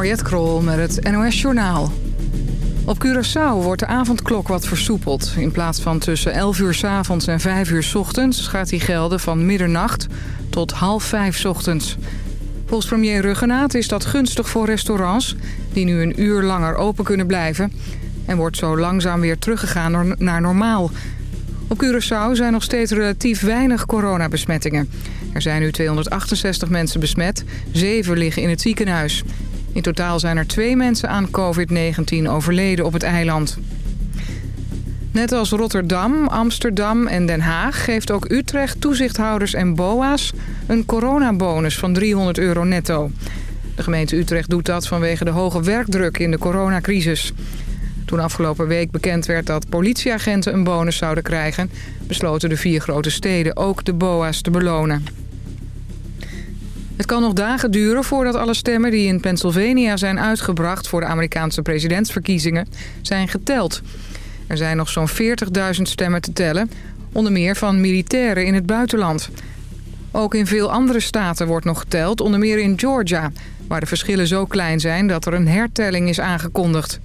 Mariette Krol met het NOS Journaal. Op Curaçao wordt de avondklok wat versoepeld. In plaats van tussen 11 uur s avonds en 5 uur s ochtends... gaat die gelden van middernacht tot half 5 s ochtends. Volgens premier Ruggenaat is dat gunstig voor restaurants... die nu een uur langer open kunnen blijven... en wordt zo langzaam weer teruggegaan naar normaal. Op Curaçao zijn nog steeds relatief weinig coronabesmettingen. Er zijn nu 268 mensen besmet, 7 liggen in het ziekenhuis. In totaal zijn er twee mensen aan COVID-19 overleden op het eiland. Net als Rotterdam, Amsterdam en Den Haag geeft ook Utrecht toezichthouders en BOA's een coronabonus van 300 euro netto. De gemeente Utrecht doet dat vanwege de hoge werkdruk in de coronacrisis. Toen afgelopen week bekend werd dat politieagenten een bonus zouden krijgen... besloten de vier grote steden ook de BOA's te belonen. Het kan nog dagen duren voordat alle stemmen die in Pennsylvania zijn uitgebracht... voor de Amerikaanse presidentsverkiezingen zijn geteld. Er zijn nog zo'n 40.000 stemmen te tellen, onder meer van militairen in het buitenland. Ook in veel andere staten wordt nog geteld, onder meer in Georgia... waar de verschillen zo klein zijn dat er een hertelling is aangekondigd.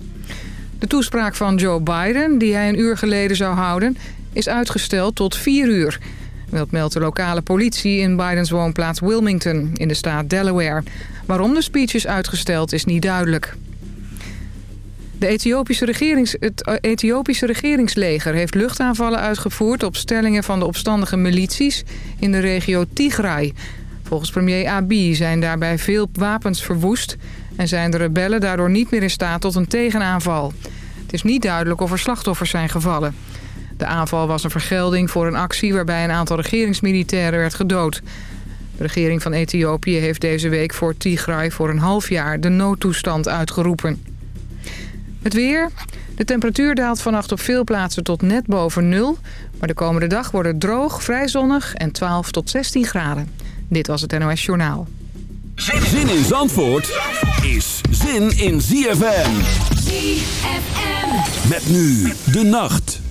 De toespraak van Joe Biden, die hij een uur geleden zou houden... is uitgesteld tot vier uur... Dat meldt de lokale politie in Bidens woonplaats Wilmington in de staat Delaware. Waarom de speech is uitgesteld is niet duidelijk. De Ethiopische regerings, het Ethiopische regeringsleger heeft luchtaanvallen uitgevoerd... op stellingen van de opstandige milities in de regio Tigray. Volgens premier Abiy zijn daarbij veel wapens verwoest... en zijn de rebellen daardoor niet meer in staat tot een tegenaanval. Het is niet duidelijk of er slachtoffers zijn gevallen. De aanval was een vergelding voor een actie waarbij een aantal regeringsmilitairen werd gedood. De regering van Ethiopië heeft deze week voor Tigray voor een half jaar de noodtoestand uitgeroepen. Het weer. De temperatuur daalt vannacht op veel plaatsen tot net boven nul. Maar de komende dag wordt het droog, vrij zonnig en 12 tot 16 graden. Dit was het NOS Journaal. Zin in Zandvoort is zin in ZFM. ZFM. Met nu de nacht.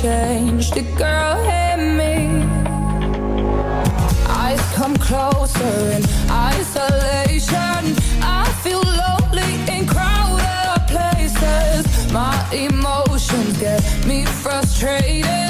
changed. The girl hit me. Eyes come closer in isolation. I feel lonely in crowded places. My emotions get me frustrated.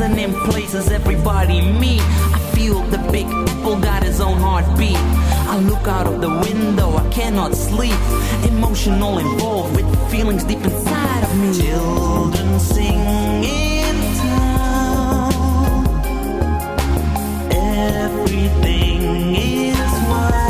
In places everybody meet. I feel the big apple got his own heartbeat. I look out of the window, I cannot sleep. Emotional involved with feelings deep inside of me. Children sing in town. Everything is wild.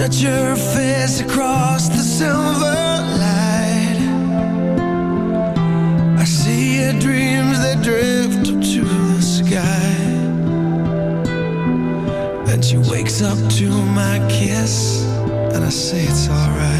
Touch her face across the silver light. I see your dreams that drift up to the sky. Then she wakes up to my kiss And I say it's alright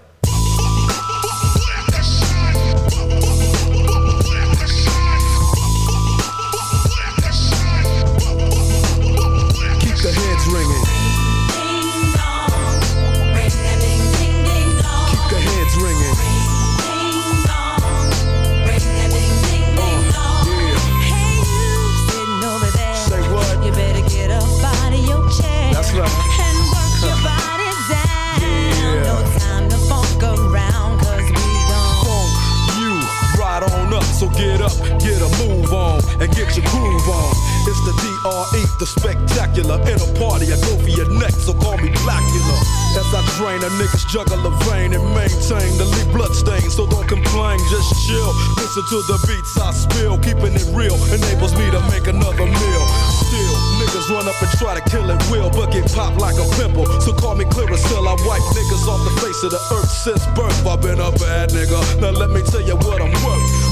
Face of the earth since birth. I've been a bad nigga. Now let me tell you what I'm worth.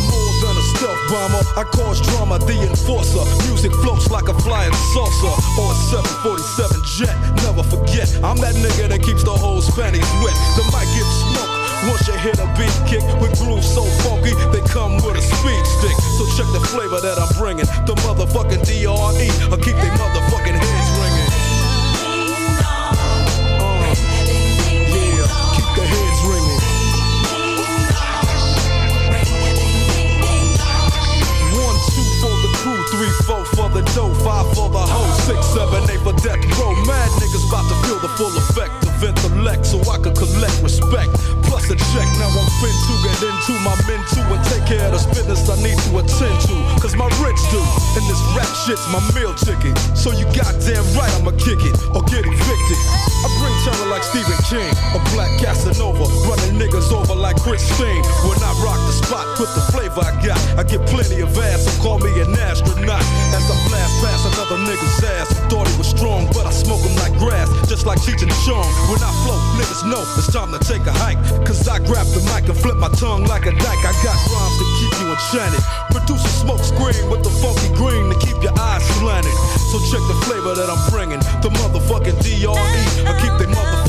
Stealth bomber, I cause drama, the enforcer. Music floats like a flying saucer or a 747 jet. Never forget, I'm that nigga that keeps the whole panties wet. The mic gets smoked once you hit a beat kick with grooves so funky, they come with a speed stick. So check the flavor that I'm bringing. The motherfucking DRE, I keep they motherfucking heads dough, five for the hoe, six, seven, eight for death row. Mad niggas about to feel the full effect of select so I could collect respect. Plus a check, now I'm fin to get into my men too and take care of this business I need to attend to. Cause my rich do, and this rap shit's my meal ticket. So you goddamn right I'ma kick it or get evicted. I bring terror like Stephen King, a black Casanova, running niggas over like Chris Christine. When I rock the spot with the flavor I got, I get plenty of ass, so call me an astronaut. As I blast past another nigga's ass, thought he was strong, but I smoke him like grass, just like Cheech and Chong. When I flow, niggas know it's time to take a hike. Cause I grab the mic and flip my tongue like a dyke. I got rhymes to keep you enchanted. Produce a smoke screen with the funky green to keep your eyes slanted. So check the flavor that I'm bringing. The motherfucking DRE. Keep they motherfucking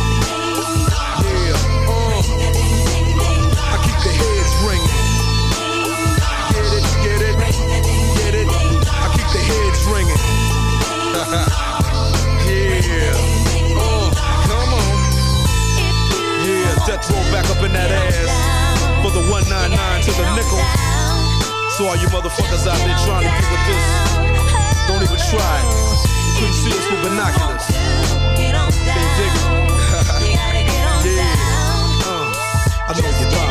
Yeah, come on. Yeah, roll back up in that ass. For the 199 to the nickel. So all you motherfuckers out there trying to get with this, don't even try couldn't see us binoculars. Can't dig it. yeah. Uh, I know you're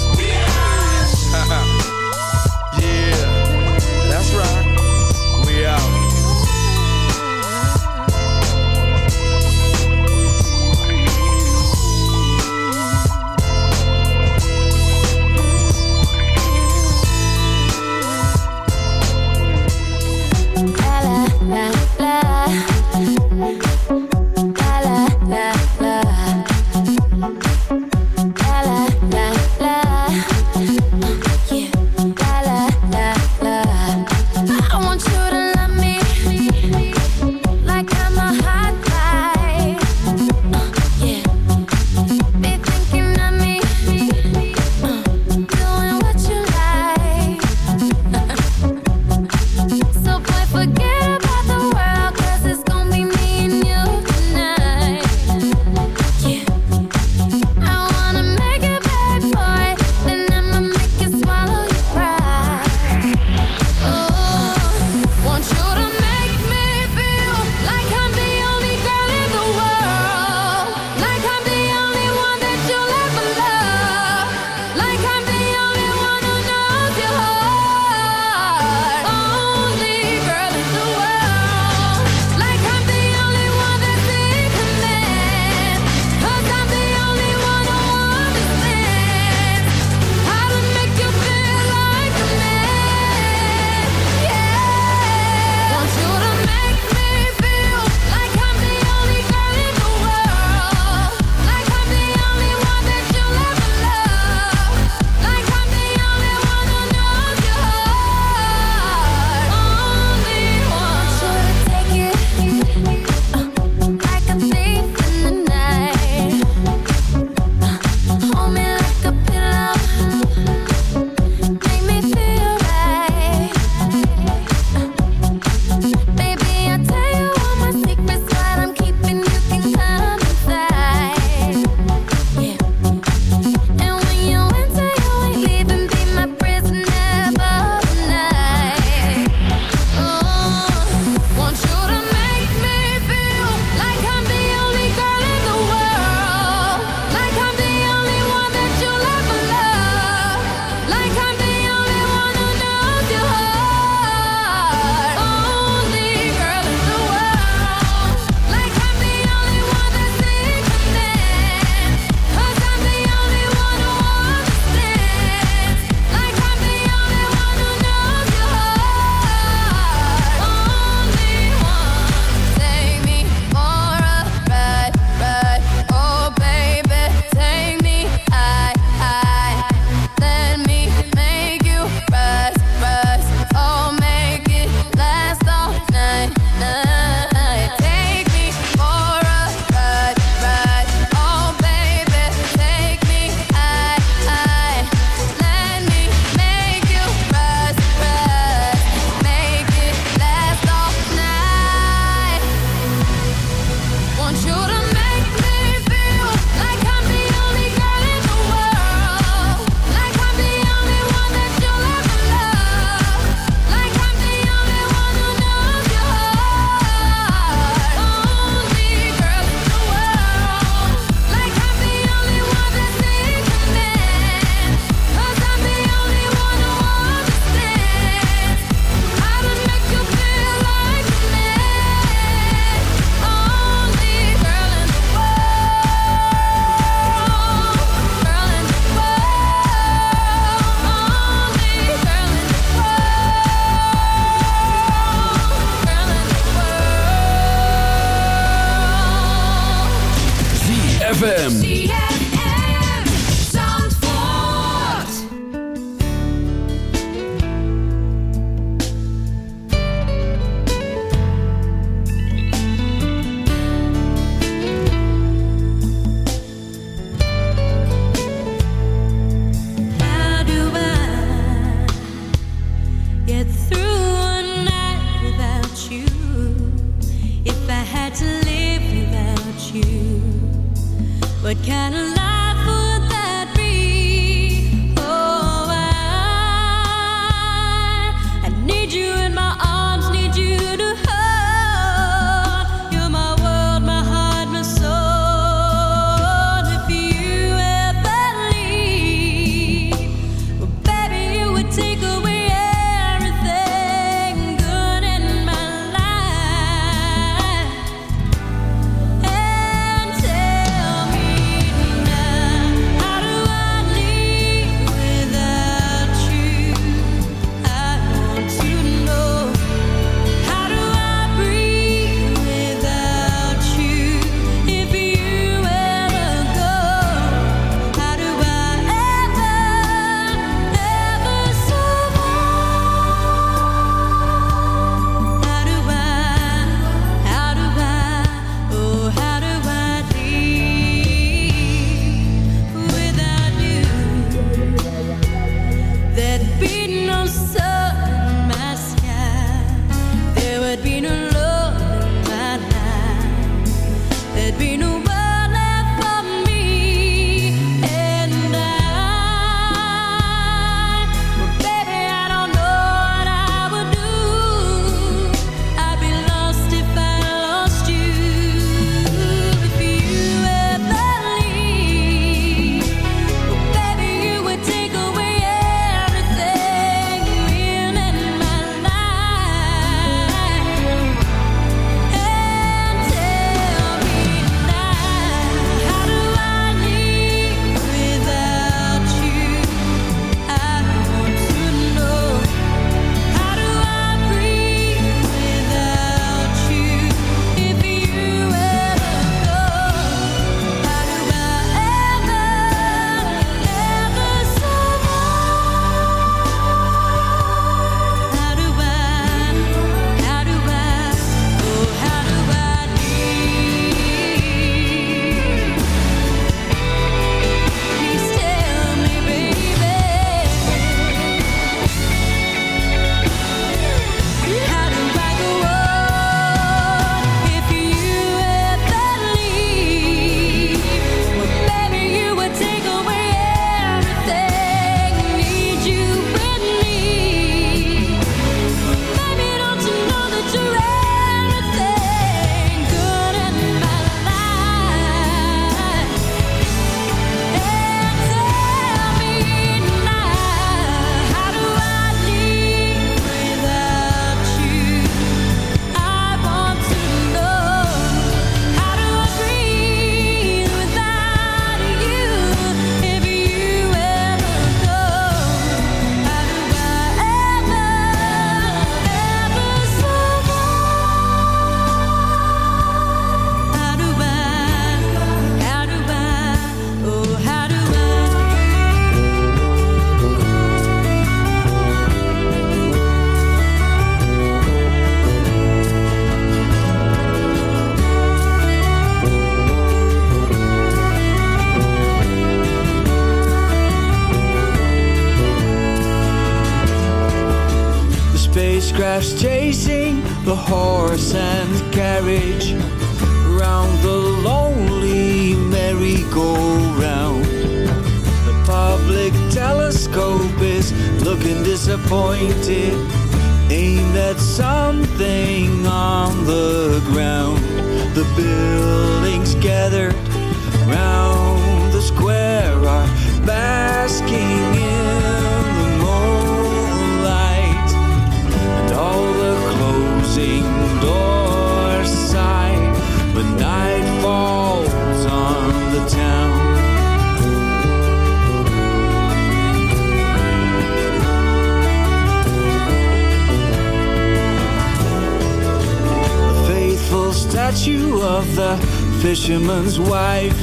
fisherman's wife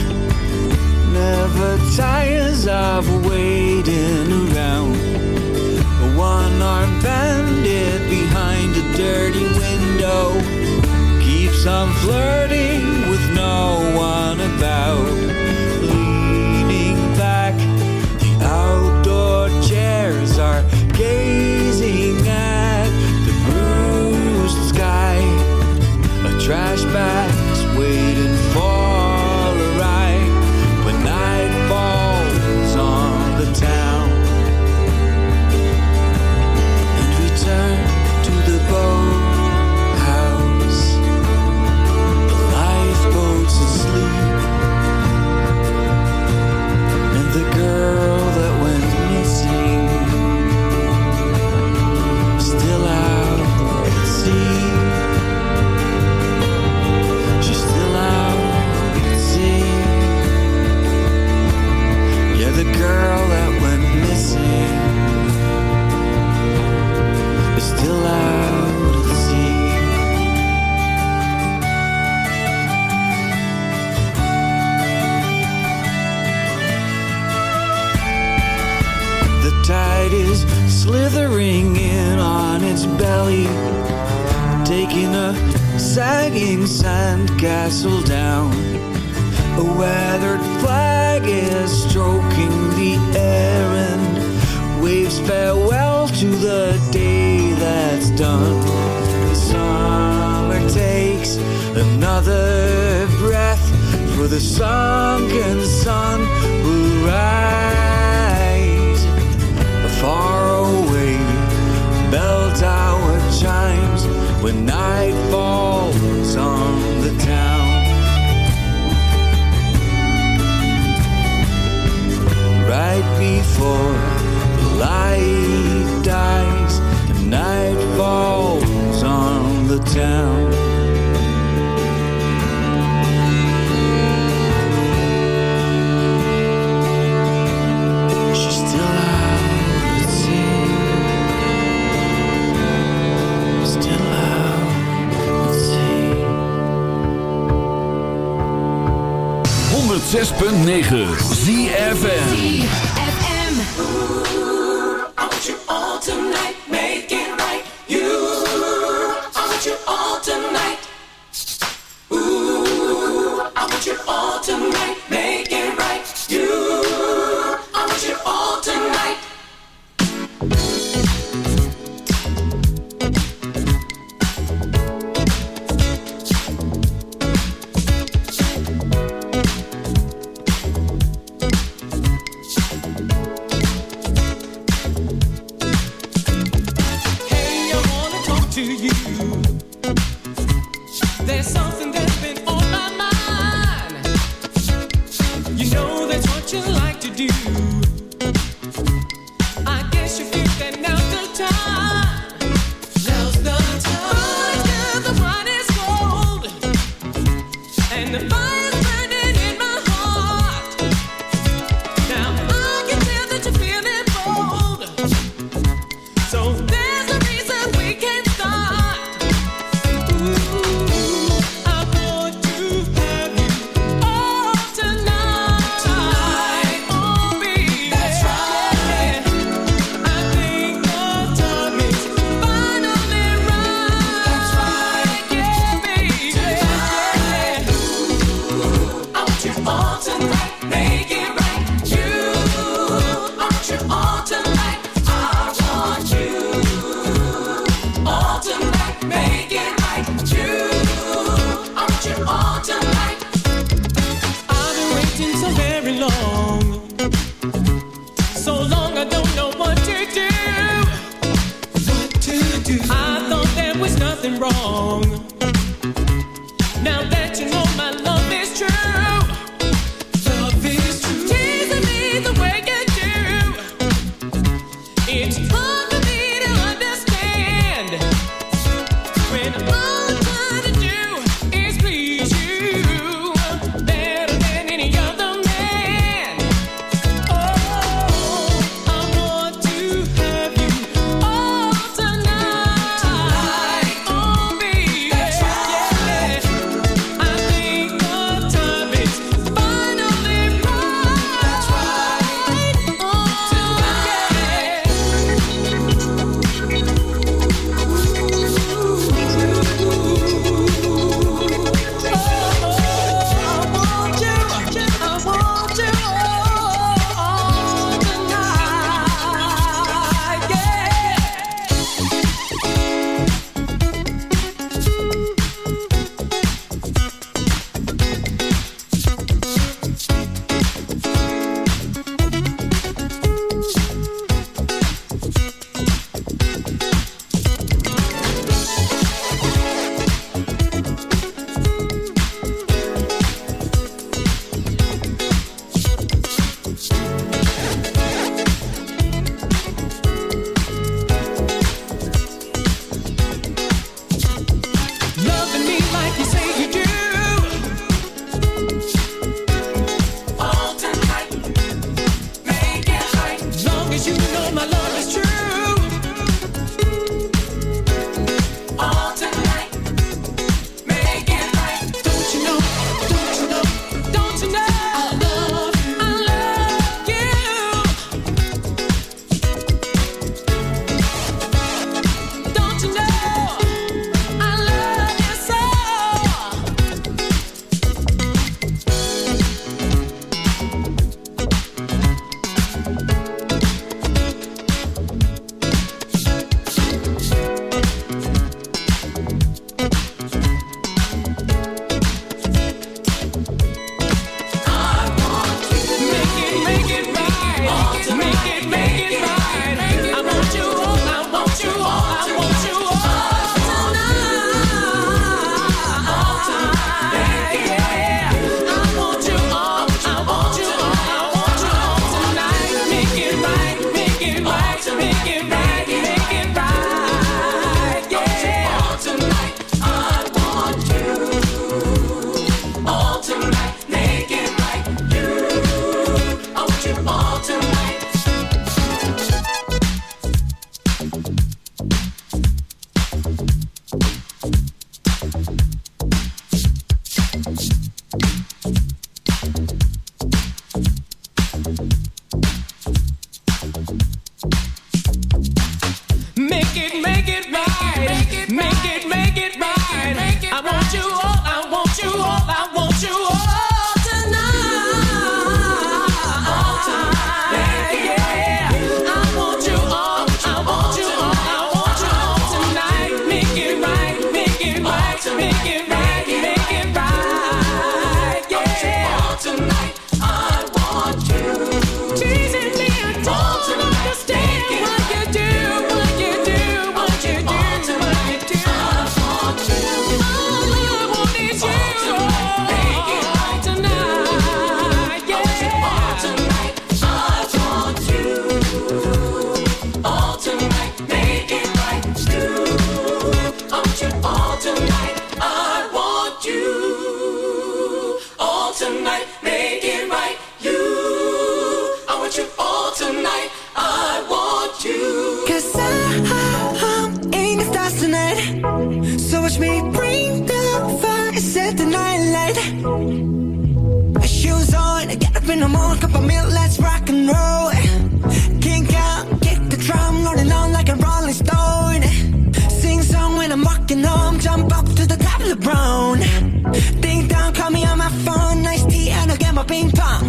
never tires of waiting around. A one-armed bandit behind a dirty window keeps on flirting with no one. taking a sagging sandcastle down. A weathered flag is stroking the air and waves farewell to the day that's done. The summer takes another breath, for the sunken sun will rise. A far away bell tower chimes when night falls on the town. Right before the light dies, the night falls on the town. 106.9 ZFM ZFM Ooh, I want you all tonight. you Jump up to the top of the brown. Ding dong, call me on my phone. Nice tea, and I'll get my ping pong.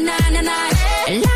na na na na.